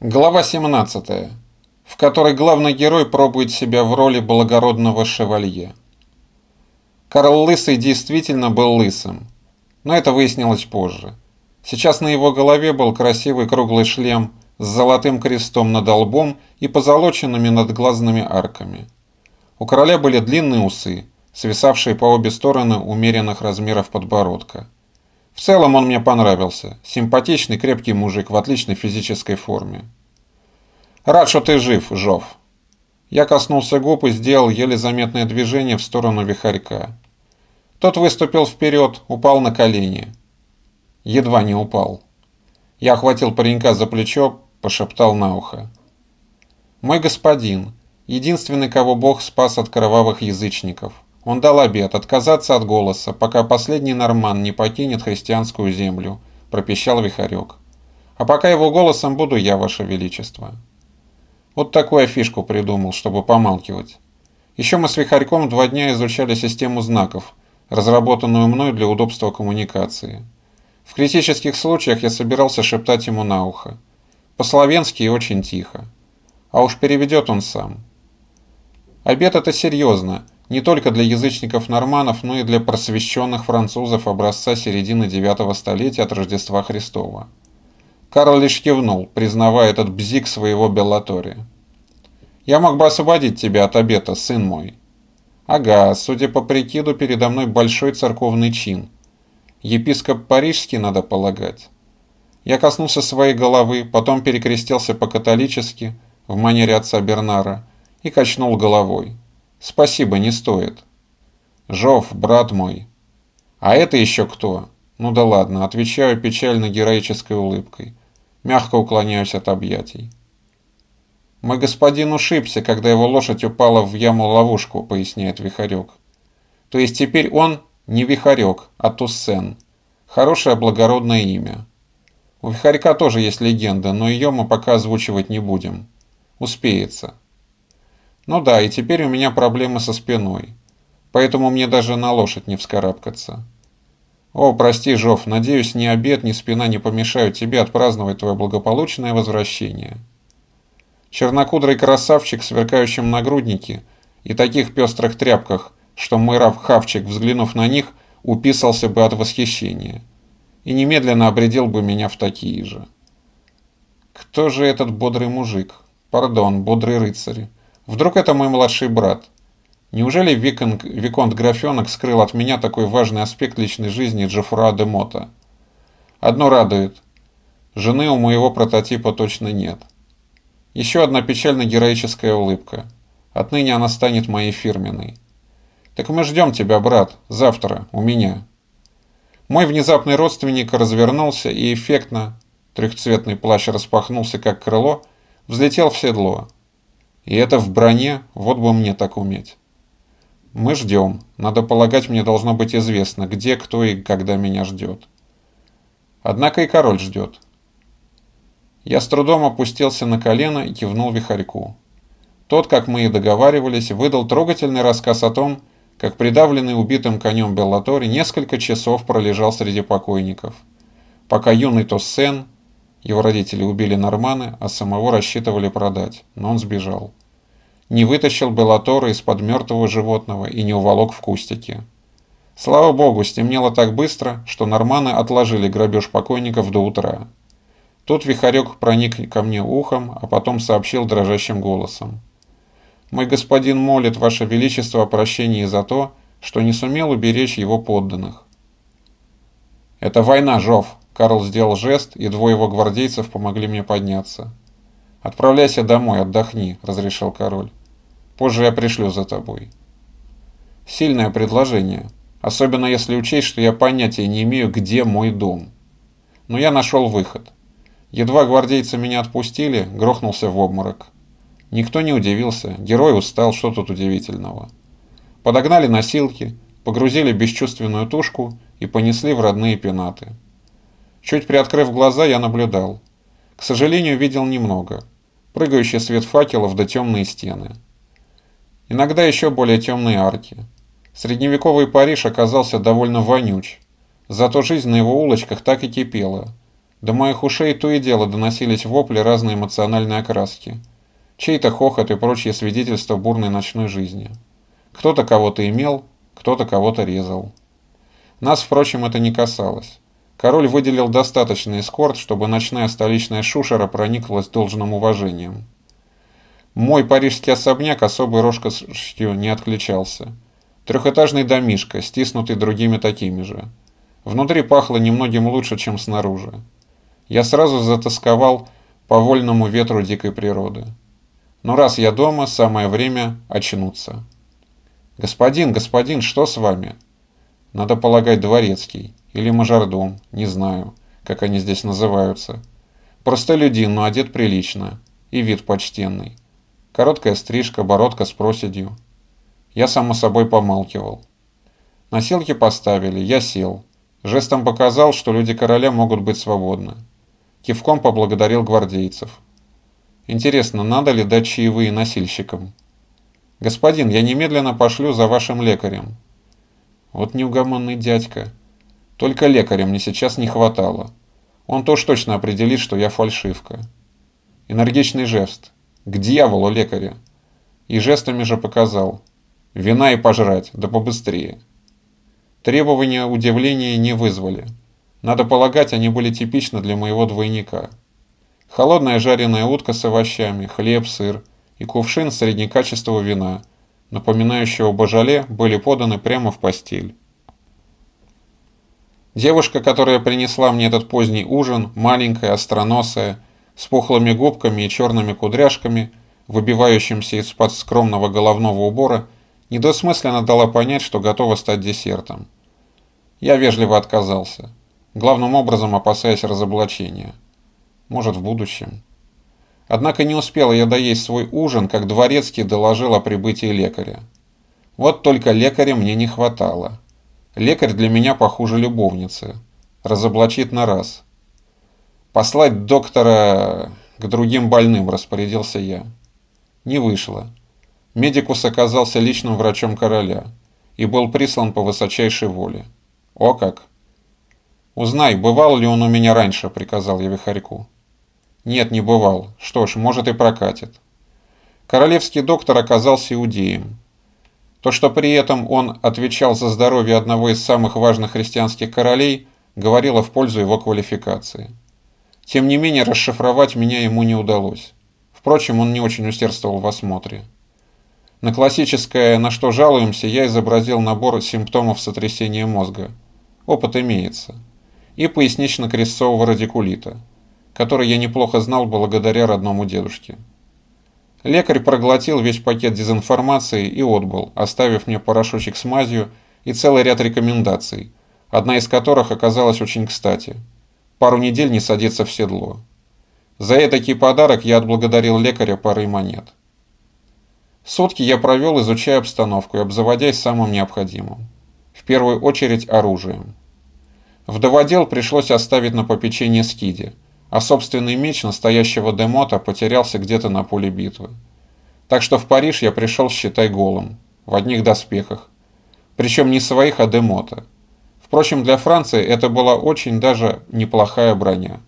Глава 17, в которой главный герой пробует себя в роли благородного шевалье. Карл Лысый действительно был лысым, но это выяснилось позже. Сейчас на его голове был красивый круглый шлем с золотым крестом над лбом и позолоченными надглазными арками. У короля были длинные усы, свисавшие по обе стороны умеренных размеров подбородка. В целом он мне понравился. Симпатичный, крепкий мужик в отличной физической форме. Рад, что ты жив, Жов. Я коснулся губ и сделал еле заметное движение в сторону вихарька. Тот выступил вперед, упал на колени. Едва не упал. Я охватил паренька за плечо, пошептал на ухо. «Мой господин, единственный, кого Бог спас от кровавых язычников. Он дал обет отказаться от голоса, пока последний норман не покинет христианскую землю, пропищал Вихарек. А пока его голосом буду я, ваше величество. Вот такую афишку придумал, чтобы помалкивать. Еще мы с Вихарьком два дня изучали систему знаков, разработанную мной для удобства коммуникации. В критических случаях я собирался шептать ему на ухо. По-словенски и очень тихо. А уж переведет он сам. Обед это серьезно – не только для язычников-норманов, но и для просвещенных французов образца середины IX столетия от Рождества Христова. Карл лишь кивнул, признавая этот бзик своего Беллатория. «Я мог бы освободить тебя от обета, сын мой». «Ага, судя по прикиду, передо мной большой церковный чин. Епископ Парижский, надо полагать». Я коснулся своей головы, потом перекрестился по-католически, в манере отца Бернара, и качнул головой. Спасибо, не стоит. Жов, брат мой. А это еще кто? Ну да ладно, отвечаю печально героической улыбкой. Мягко уклоняюсь от объятий. Мой господин ушибся, когда его лошадь упала в яму-ловушку, поясняет Вихарек. То есть теперь он не Вихарек, а Туссен. Хорошее благородное имя. У Вихарька тоже есть легенда, но ее мы пока озвучивать не будем. Успеется. Ну да, и теперь у меня проблемы со спиной. Поэтому мне даже на лошадь не вскарабкаться. О, прости, Жов, надеюсь, ни обед, ни спина не помешают тебе отпраздновать твое благополучное возвращение. Чернокудрый красавчик в сверкающем нагруднике и таких пестрых тряпках, что мой раб-хавчик, взглянув на них, уписался бы от восхищения и немедленно обредил бы меня в такие же. Кто же этот бодрый мужик? Пардон, бодрый рыцарь. Вдруг это мой младший брат? Неужели Виконг, Виконт Графенок скрыл от меня такой важный аспект личной жизни Джоффруа де Мота? Одно радует. Жены у моего прототипа точно нет. Еще одна печально-героическая улыбка. Отныне она станет моей фирменной. Так мы ждем тебя, брат, завтра, у меня. Мой внезапный родственник развернулся и эффектно, трехцветный плащ распахнулся как крыло, взлетел в седло. И это в броне, вот бы мне так уметь. Мы ждем. Надо полагать, мне должно быть известно, где, кто и когда меня ждет. Однако и король ждет. Я с трудом опустился на колено и кивнул вихарьку. Тот, как мы и договаривались, выдал трогательный рассказ о том, как придавленный убитым конем Беллатори несколько часов пролежал среди покойников, пока юный Тоссен, его родители убили Норманы, а самого рассчитывали продать, но он сбежал. Не вытащил Беллатора из-под мертвого животного и не уволок в кустике. Слава богу, стемнело так быстро, что норманы отложили грабеж покойников до утра. Тут Вихарек проник ко мне ухом, а потом сообщил дрожащим голосом. «Мой господин молит Ваше Величество о прощении за то, что не сумел уберечь его подданных». «Это война, Жов!» Карл сделал жест, и двое его гвардейцев помогли мне подняться. «Отправляйся домой, отдохни», — разрешил король. «Позже я пришлю за тобой». Сильное предложение, особенно если учесть, что я понятия не имею, где мой дом. Но я нашел выход. Едва гвардейцы меня отпустили, грохнулся в обморок. Никто не удивился, герой устал, что тут удивительного. Подогнали носилки, погрузили бесчувственную тушку и понесли в родные пенаты. Чуть приоткрыв глаза, я наблюдал. К сожалению, видел немного. Прыгающий свет факелов да темные стены. Иногда еще более темные арки. Средневековый Париж оказался довольно вонюч. Зато жизнь на его улочках так и кипела. До моих ушей то и дело доносились вопли разной эмоциональной окраски. Чей-то хохот и прочие свидетельства бурной ночной жизни. Кто-то кого-то имел, кто-то кого-то резал. Нас, впрочем, это не касалось. Король выделил достаточный эскорт, чтобы ночная столичная шушера прониклась должным уважением. Мой парижский особняк особой роскошью не отличался. Трехэтажный домишко, стиснутый другими такими же. Внутри пахло немногим лучше, чем снаружи. Я сразу затасковал по вольному ветру дикой природы. Но раз я дома, самое время очнуться. «Господин, господин, что с вами?» «Надо полагать, дворецкий. Или мажордом, не знаю, как они здесь называются. Простолюдин, но одет прилично. И вид почтенный. Короткая стрижка, бородка с проседью. Я само собой помалкивал. Носилки поставили, я сел. Жестом показал, что люди короля могут быть свободны. Кивком поблагодарил гвардейцев. Интересно, надо ли дать чаевые носильщикам? Господин, я немедленно пошлю за вашим лекарем. Вот неугомонный дядька. Только лекаря мне сейчас не хватало. Он тоже точно определит, что я фальшивка. Энергичный жест. К дьяволу лекаря. И жестами же показал. Вина и пожрать, да побыстрее. Требования удивления не вызвали. Надо полагать, они были типичны для моего двойника. Холодная жареная утка с овощами, хлеб, сыр и кувшин среднекачественного вина, напоминающего божале, были поданы прямо в постель. Девушка, которая принесла мне этот поздний ужин, маленькая, остроносая, с пухлыми губками и черными кудряшками, выбивающимся из-под скромного головного убора, недосмысленно дала понять, что готова стать десертом. Я вежливо отказался, главным образом опасаясь разоблачения. Может, в будущем. Однако не успела я доесть свой ужин, как дворецкий доложил о прибытии лекаря. Вот только лекаря мне не хватало. Лекарь для меня похуже любовницы. Разоблачит на раз. Послать доктора к другим больным, распорядился я. Не вышло. Медикус оказался личным врачом короля и был прислан по высочайшей воле. О как! Узнай, бывал ли он у меня раньше, приказал я Вихарьку. Нет, не бывал. Что ж, может и прокатит. Королевский доктор оказался иудеем. То, что при этом он отвечал за здоровье одного из самых важных христианских королей, говорило в пользу его квалификации. Тем не менее, расшифровать меня ему не удалось. Впрочем, он не очень усердствовал в осмотре. На классическое «на что жалуемся» я изобразил набор симптомов сотрясения мозга. Опыт имеется. И пояснично-крестцового радикулита, который я неплохо знал благодаря родному дедушке. Лекарь проглотил весь пакет дезинформации и отбыл, оставив мне порошочек с мазью и целый ряд рекомендаций, одна из которых оказалась очень кстати. Пару недель не садиться в седло. За этакий подарок я отблагодарил лекаря парой монет. Сутки я провел, изучая обстановку и обзаводясь самым необходимым. В первую очередь оружием. Вдоводел пришлось оставить на попечение скиди, а собственный меч настоящего демота потерялся где-то на поле битвы. Так что в Париж я пришел, считай, голым, в одних доспехах. Причем не своих, а демота. Впрочем, для Франции это была очень даже неплохая броня.